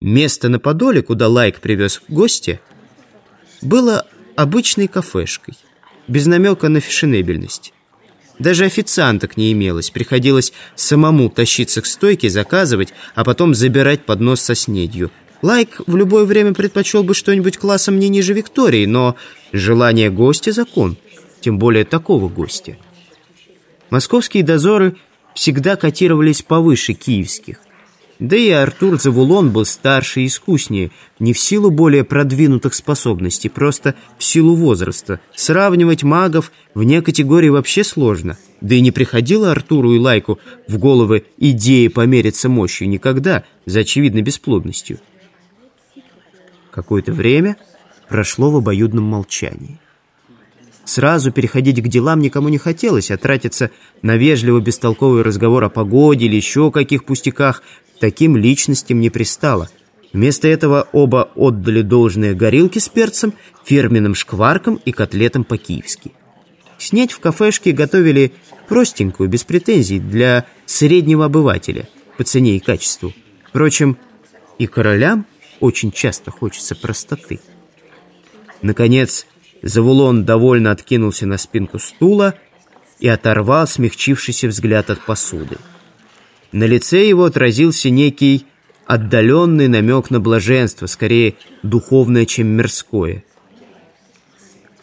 Место на Подоле, куда Лайк привез гостя, было обычной кафешкой, без намека на фешенебельность. Даже официанток не имелось, приходилось самому тащиться к стойке, заказывать, а потом забирать поднос со снедью. Лайк в любое время предпочел бы что-нибудь классом не ниже Виктории, но желание гостя – закон, тем более такого гостя. Московские дозоры всегда котировались повыше киевских. Да и Артур Завулон был старше и искуснее, не в силу более продвинутых способностей, просто в силу возраста. Сравнивать магов вне категории вообще сложно. Да и не приходило Артуру и Лайку в головы идеи помериться мощью никогда, за очевидной бесплодностью. Какое-то время прошло в обоюдном молчании. Сразу переходить к делам никому не хотелось, а тратиться на вежливо бестолковый разговор о погоде или еще каких пустяках таким личностям не пристало. Вместо этого оба отдали должное горилке с перцем, фирменным шкваркам и котлетам по-киевски. Снять в кафешке готовили простенькую, без претензий, для среднего обывателя, по цене и качеству. Впрочем, и королям очень часто хочется простоты. Наконец, Завулон довольно откинулся на спинку стула и оторвал смягчившийся взгляд от посуды. На лице его отразился некий отдаленный намек на блаженство, скорее духовное, чем мирское.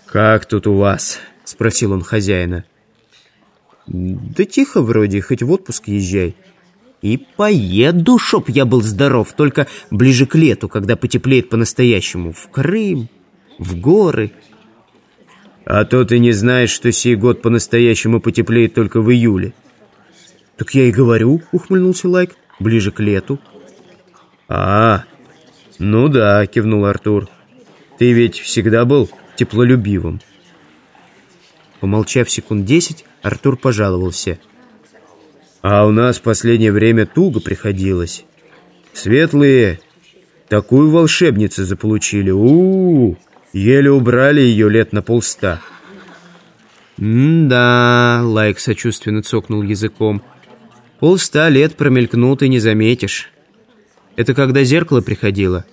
«Как тут у вас?» — спросил он хозяина. «Да тихо вроде, хоть в отпуск езжай». «И поеду, чтоб я был здоров, только ближе к лету, когда потеплеет по-настоящему. В Крым, в горы». А то ты не знаешь, что сей год по-настоящему потеплеет только в июле. Так я и говорю, ухмыльнулся Лайк, ближе к лету. А, ну да, кивнул Артур. Ты ведь всегда был теплолюбивым. Помолчав секунд десять, Артур пожаловался. А у нас в последнее время туго приходилось. Светлые такую волшебницу заполучили. У, -у, -у Еле убрали ее лет на полста. «М-да», — Лайк сочувственно цокнул языком. «Полста лет промелькнут и не заметишь. Это когда зеркало приходило?»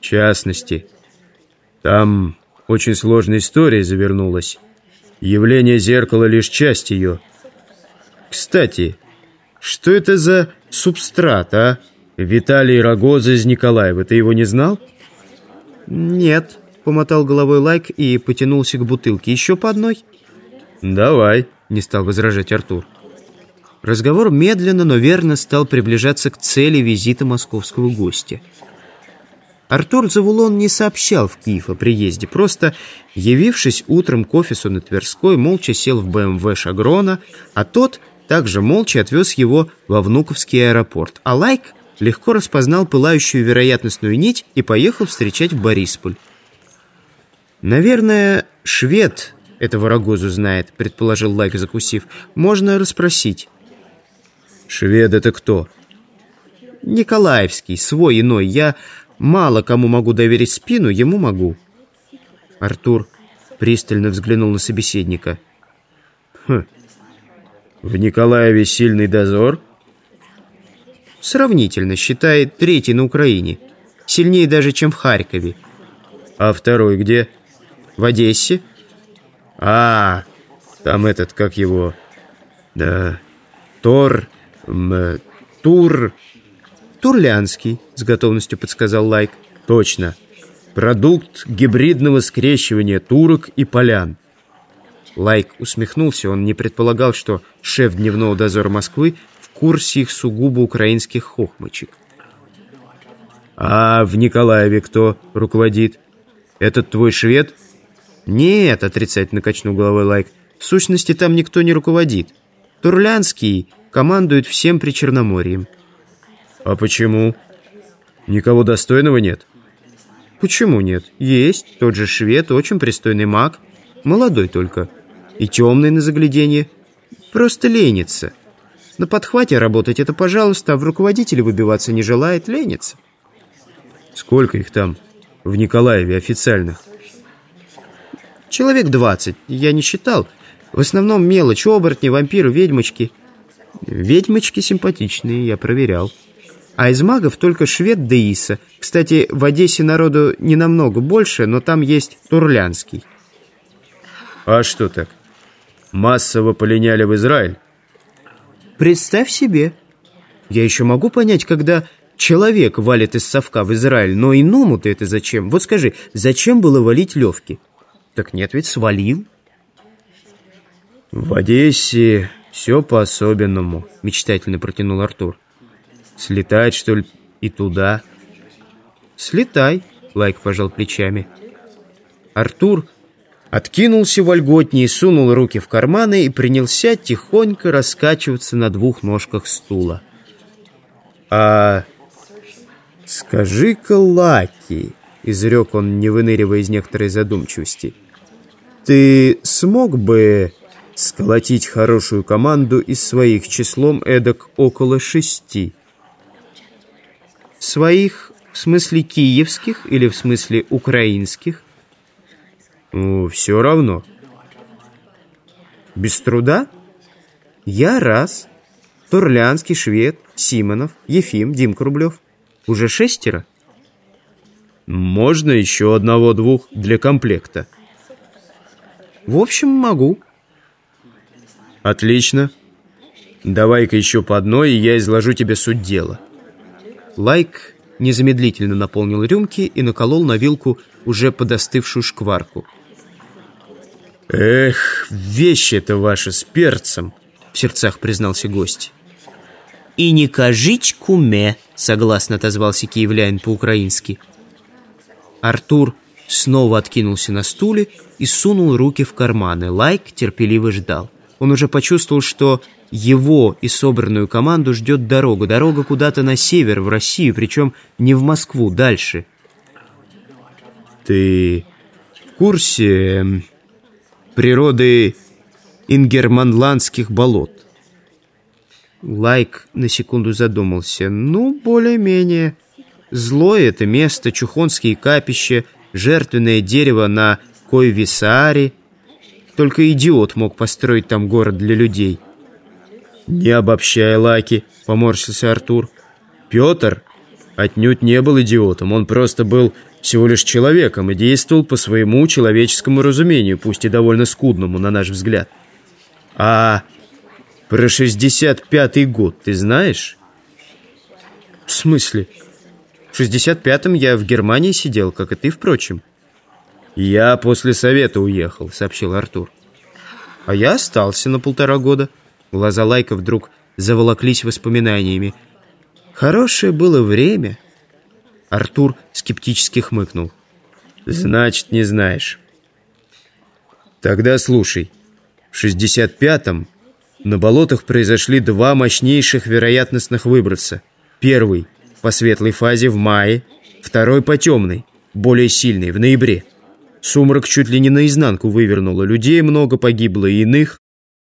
«В частности. Там очень сложная история завернулась. Явление зеркала — лишь часть ее. Кстати, что это за субстрат, а? Виталий Рогоза из Николаева. Ты его не знал?» «Нет», Помотал головой Лайк и потянулся к бутылке. «Еще по одной?» «Давай», — не стал возражать Артур. Разговор медленно, но верно стал приближаться к цели визита московского гостя. Артур Завулон не сообщал в Киев о приезде, просто, явившись утром к офису на Тверской, молча сел в БМВ Шагрона, а тот также молча отвез его во Внуковский аэропорт. А Лайк легко распознал пылающую вероятностную нить и поехал встречать в Борисполь. «Наверное, швед этого Рогозу знает», — предположил Лайк, закусив. «Можно расспросить». «Швед это кто?» «Николаевский, свой Иной. Я мало кому могу доверить спину, ему могу». Артур пристально взглянул на собеседника. «Хм, в Николаеве сильный дозор?» «Сравнительно, считает третий на Украине. Сильнее даже, чем в Харькове». «А второй где?» В Одессе? А, там этот, как его... Да, Тор... М, Тур... Турлянский, с готовностью подсказал Лайк. Точно. Продукт гибридного скрещивания турок и полян. Лайк усмехнулся. Он не предполагал, что шеф дневного дозора Москвы в курсе их сугубо украинских хохмочек. «А в Николаеве кто руководит? Этот твой швед?» «Нет», — отрицательно качнул головой Лайк, «в сущности там никто не руководит. Турлянский командует всем Причерноморьем». «А почему? Никого достойного нет?» «Почему нет? Есть. Тот же швед, очень пристойный маг. Молодой только. И темный на загляденье. Просто ленится. На подхвате работать это пожалуйста, а в руководителе выбиваться не желает, ленится». «Сколько их там в Николаеве официальных?» Человек двадцать, я не считал. В основном мелочь, оборотни, вампиры, ведьмочки. Ведьмочки симпатичные, я проверял. А из магов только швед да Иса. Кстати, в Одессе народу не намного больше, но там есть Турлянский. А что так? Массово полиняли в Израиль? Представь себе. Я еще могу понять, когда человек валит из совка в Израиль, но иному-то это зачем? Вот скажи, зачем было валить Левки? Так нет, ведь свалил. В Одессе все по-особенному, мечтательно протянул Артур. Слетать, что ли, и туда? Слетай, Лайк пожал плечами. Артур откинулся вольготнее, сунул руки в карманы и принялся тихонько раскачиваться на двух ножках стула. «А скажи-ка, Лаки», — изрек он, не выныривая из некоторой задумчивости, «ты смог бы сколотить хорошую команду из своих числом эдак около шести?» «Своих в смысле киевских или в смысле украинских?» Ну, все равно. Без труда? Я раз. Турлянский, Швед, Симонов, Ефим, Димка Рублев. Уже шестеро? Можно еще одного-двух для комплекта. В общем, могу. Отлично. Давай-ка еще по одной, и я изложу тебе суть дела. Лайк незамедлительно наполнил рюмки и наколол на вилку уже подостывшую шкварку. «Эх, вещь это ваша с перцем!» — в сердцах признался гость. «И не кажич куме!» — согласно отозвался киевлянин по-украински. Артур снова откинулся на стуле и сунул руки в карманы. Лайк терпеливо ждал. Он уже почувствовал, что его и собранную команду ждет дорога. Дорога куда-то на север, в Россию, причем не в Москву, дальше. «Ты в курсе природы ингерманландских болот. Лайк на секунду задумался. Ну, более-менее. Злое это место, чухонские капища, жертвенное дерево на Койвисааре. Только идиот мог построить там город для людей. «Не обобщай, Лаки», — поморщился Артур. «Петр отнюдь не был идиотом, он просто был всего лишь человеком и действовал по своему человеческому разумению, пусть и довольно скудному, на наш взгляд. А про 65-й год ты знаешь? В смысле? В 65-м я в Германии сидел, как и ты, впрочем. Я после совета уехал, сообщил Артур. А я остался на полтора года. Глаза Лайка вдруг заволоклись воспоминаниями. Хорошее было время. Артур скептически хмыкнул. «Значит, не знаешь». «Тогда слушай. В 65-м на болотах произошли два мощнейших вероятностных выброса. Первый по светлой фазе в мае, второй по темной, более сильный, в ноябре. Сумрак чуть ли не наизнанку вывернуло, людей много погибло, иных